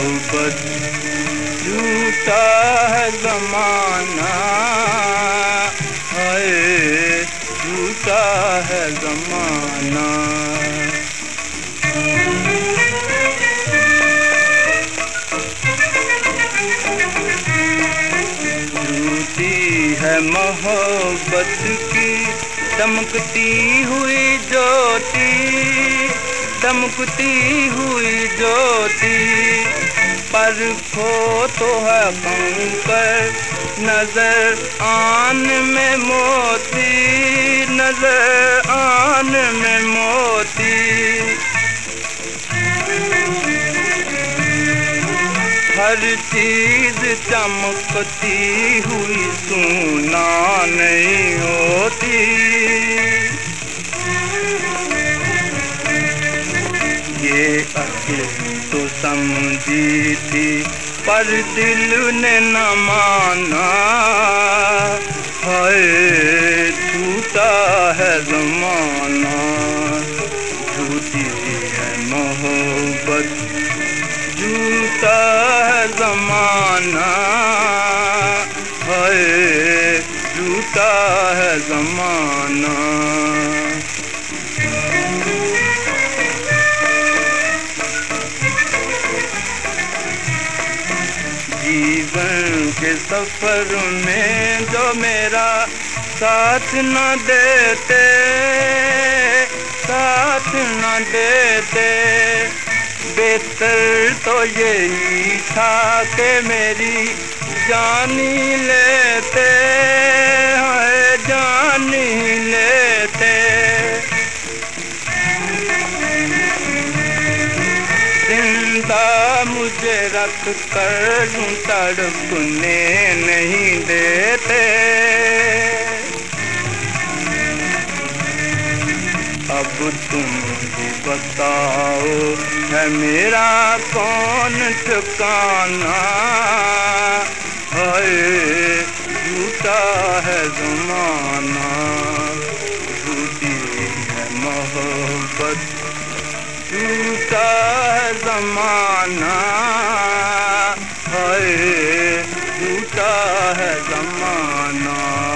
मोहब्बत झूठा है जमाना। है झूठा है जमाना। झूठी है मोहब्बत की, चमकती हुई ज्योति, चमकती हुई ज्योति। पर खो तो है कंकर। नज़र आन में मोती, नज़र आन में मोती। हर चीज़ चमकती हुई सुना नहीं होती। ये अकेल समझी थी पर दिल ने न माना। है झूठा है जमाना, झूठी है मोहब्बत झूठा है जमाना। है झूठा है जमाना। के सफ़र में जो मेरा साथ न देते, साथ न देते। बेहतर तो यही था कि मेरी जानी लेते है जानी लेते। ज़िंदा मुझे रख कर तड़पने नहीं देते। अब तुम ही बताओ, है मेरा कौन ठिकाना? है झूठा है जमाना। झूठी है मोहब्बत, झूठा जमाना है झूठा है जमाना।